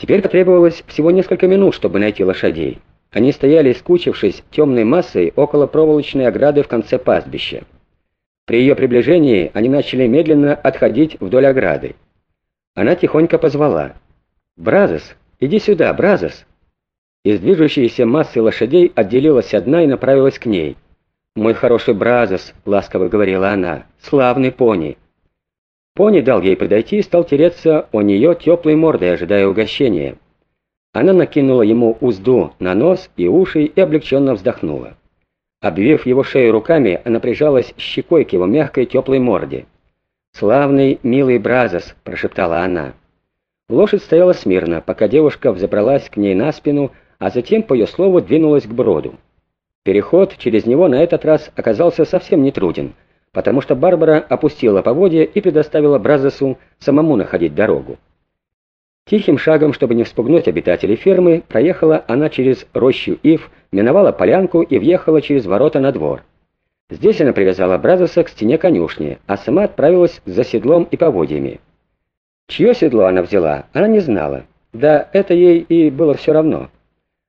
Теперь потребовалось всего несколько минут, чтобы найти лошадей. Они стояли, скучившись темной массой около проволочной ограды в конце пастбища. При ее приближении они начали медленно отходить вдоль ограды. Она тихонько позвала. «Бразос, иди сюда, Бразос!» Из движущейся массы лошадей отделилась одна и направилась к ней. «Мой хороший Бразос», — ласково говорила она, — «славный пони». Пони дал ей подойти и стал тереться о нее теплой мордой, ожидая угощения. Она накинула ему узду на нос и уши и облегченно вздохнула. Обвив его шею руками, она прижалась щекой к его мягкой теплой морде. «Славный, милый Бразос», — прошептала она. Лошадь стояла смирно, пока девушка взобралась к ней на спину, а затем, по ее слову, двинулась к броду. Переход через него на этот раз оказался совсем нетруден — потому что Барбара опустила поводья и предоставила Бразосу самому находить дорогу. Тихим шагом, чтобы не вспугнуть обитателей фермы, проехала она через рощу ив, миновала полянку и въехала через ворота на двор. Здесь она привязала Бразоса к стене конюшни, а сама отправилась за седлом и поводьями. Чье седло она взяла, она не знала. Да это ей и было все равно.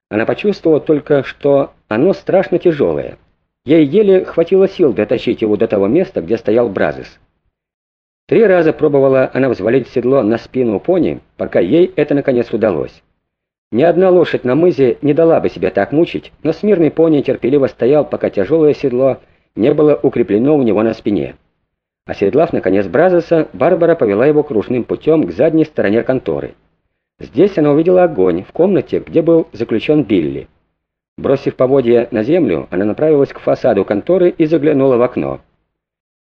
Она почувствовала только, что оно страшно тяжелое. Ей еле хватило сил дотащить его до того места, где стоял Бразис. Три раза пробовала она взвалить седло на спину пони, пока ей это наконец удалось. Ни одна лошадь на мызе не дала бы себя так мучить, но смирный пони терпеливо стоял, пока тяжелое седло не было укреплено у него на спине. Оседлав, наконец, Бразоса, Барбара повела его кружным путем к задней стороне конторы. Здесь она увидела огонь в комнате, где был заключен Билли. Бросив поводья на землю, она направилась к фасаду конторы и заглянула в окно.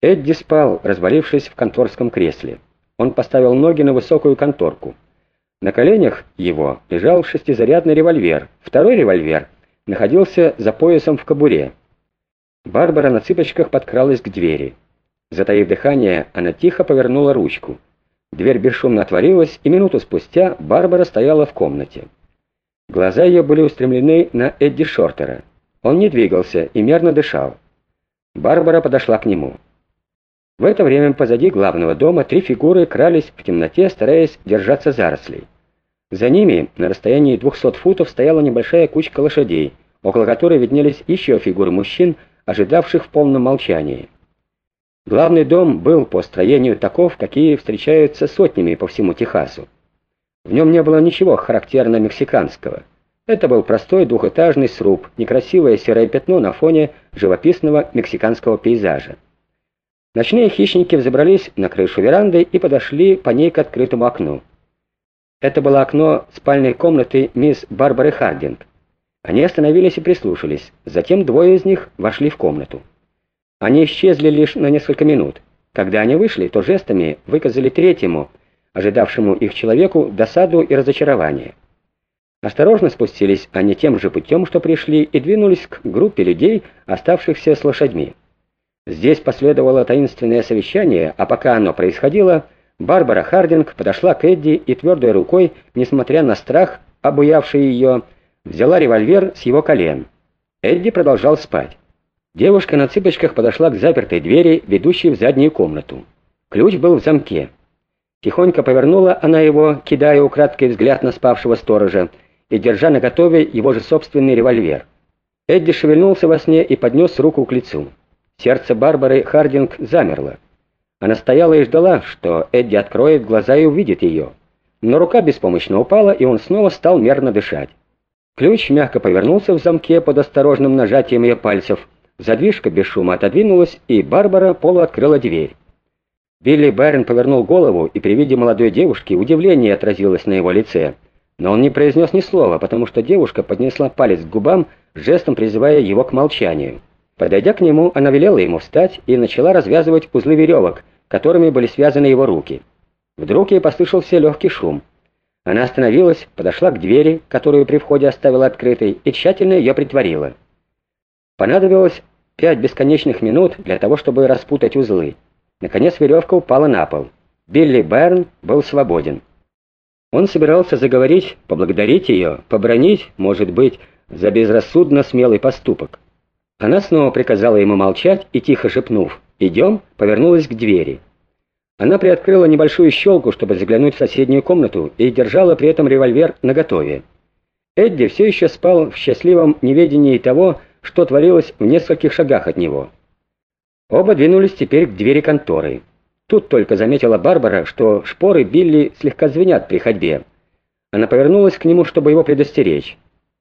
Эдди спал, развалившись в конторском кресле. Он поставил ноги на высокую конторку. На коленях его лежал шестизарядный револьвер. Второй револьвер находился за поясом в кобуре. Барбара на цыпочках подкралась к двери. Затаив дыхание, она тихо повернула ручку. Дверь бесшумно отворилась, и минуту спустя Барбара стояла в комнате. Глаза ее были устремлены на Эдди Шортера. Он не двигался и мерно дышал. Барбара подошла к нему. В это время позади главного дома три фигуры крались в темноте, стараясь держаться зарослей. За ними, на расстоянии 200 футов, стояла небольшая кучка лошадей, около которой виднелись еще фигуры мужчин, ожидавших в полном молчании. Главный дом был по строению таков, какие встречаются сотнями по всему Техасу. В нем не было ничего характерно мексиканского. Это был простой двухэтажный сруб, некрасивое серое пятно на фоне живописного мексиканского пейзажа. Ночные хищники взобрались на крышу веранды и подошли по ней к открытому окну. Это было окно спальной комнаты мисс Барбары Хардинг. Они остановились и прислушались, затем двое из них вошли в комнату. Они исчезли лишь на несколько минут. Когда они вышли, то жестами выказали третьему – ожидавшему их человеку досаду и разочарование. Осторожно спустились они тем же путем, что пришли, и двинулись к группе людей, оставшихся с лошадьми. Здесь последовало таинственное совещание, а пока оно происходило, Барбара Хардинг подошла к Эдди и твердой рукой, несмотря на страх, обуявший ее, взяла револьвер с его колен. Эдди продолжал спать. Девушка на цыпочках подошла к запертой двери, ведущей в заднюю комнату. Ключ был в замке. Тихонько повернула она его, кидая украдкой взгляд на спавшего сторожа и держа наготове его же собственный револьвер. Эдди шевельнулся во сне и поднес руку к лицу. Сердце Барбары Хардинг замерло. Она стояла и ждала, что Эдди откроет глаза и увидит ее. Но рука беспомощно упала, и он снова стал мерно дышать. Ключ мягко повернулся в замке под осторожным нажатием ее пальцев. Задвижка без шума отодвинулась, и Барбара полуоткрыла дверь. Билли Байрон повернул голову, и при виде молодой девушки удивление отразилось на его лице. Но он не произнес ни слова, потому что девушка поднесла палец к губам, жестом призывая его к молчанию. Подойдя к нему, она велела ему встать и начала развязывать узлы веревок, которыми были связаны его руки. Вдруг ей послышался легкий шум. Она остановилась, подошла к двери, которую при входе оставила открытой, и тщательно ее притворила. Понадобилось пять бесконечных минут для того, чтобы распутать узлы. Наконец веревка упала на пол. Билли Берн был свободен. Он собирался заговорить, поблагодарить ее, побронить, может быть, за безрассудно смелый поступок. Она снова приказала ему молчать и, тихо шепнув «Идем», повернулась к двери. Она приоткрыла небольшую щелку, чтобы заглянуть в соседнюю комнату, и держала при этом револьвер наготове. Эдди все еще спал в счастливом неведении того, что творилось в нескольких шагах от него. Оба двинулись теперь к двери конторы. Тут только заметила Барбара, что шпоры Билли слегка звенят при ходьбе. Она повернулась к нему, чтобы его предостеречь.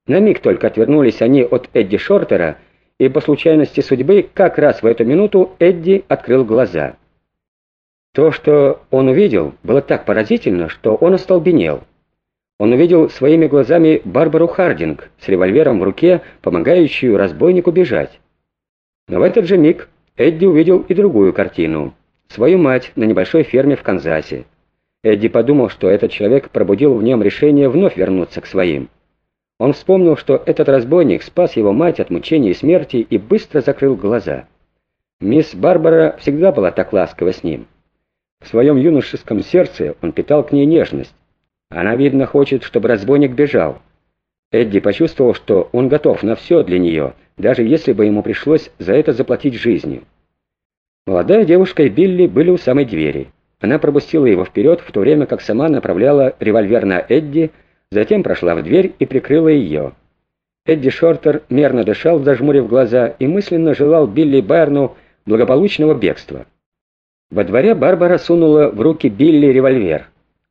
На миг только отвернулись они от Эдди Шортера, и по случайности судьбы как раз в эту минуту Эдди открыл глаза. То, что он увидел, было так поразительно, что он остолбенел. Он увидел своими глазами Барбару Хардинг с револьвером в руке, помогающую разбойнику бежать. Но в этот же миг Эдди увидел и другую картину. Свою мать на небольшой ферме в Канзасе. Эдди подумал, что этот человек пробудил в нем решение вновь вернуться к своим. Он вспомнил, что этот разбойник спас его мать от мучений и смерти и быстро закрыл глаза. Мисс Барбара всегда была так ласкова с ним. В своем юношеском сердце он питал к ней нежность. Она, видно, хочет, чтобы разбойник бежал. Эдди почувствовал, что он готов на все для нее, даже если бы ему пришлось за это заплатить жизнью. Молодая девушка и Билли были у самой двери. Она пропустила его вперед, в то время как сама направляла револьвер на Эдди, затем прошла в дверь и прикрыла ее. Эдди Шортер мерно дышал, зажмурив глаза, и мысленно желал Билли Байерну благополучного бегства. Во дворе Барбара сунула в руки Билли револьвер.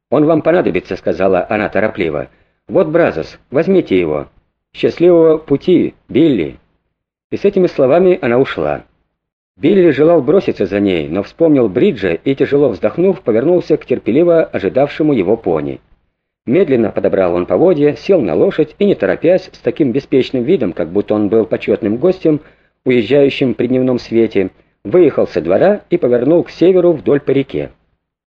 «Он вам понадобится», — сказала она торопливо. «Вот Бразос, возьмите его. Счастливого пути, Билли». И с этими словами она ушла. Билли желал броситься за ней, но вспомнил Бриджа и, тяжело вздохнув, повернулся к терпеливо ожидавшему его пони. Медленно подобрал он поводья, сел на лошадь и, не торопясь, с таким беспечным видом, как будто он был почетным гостем, уезжающим при дневном свете, выехал со двора и повернул к северу вдоль по реке.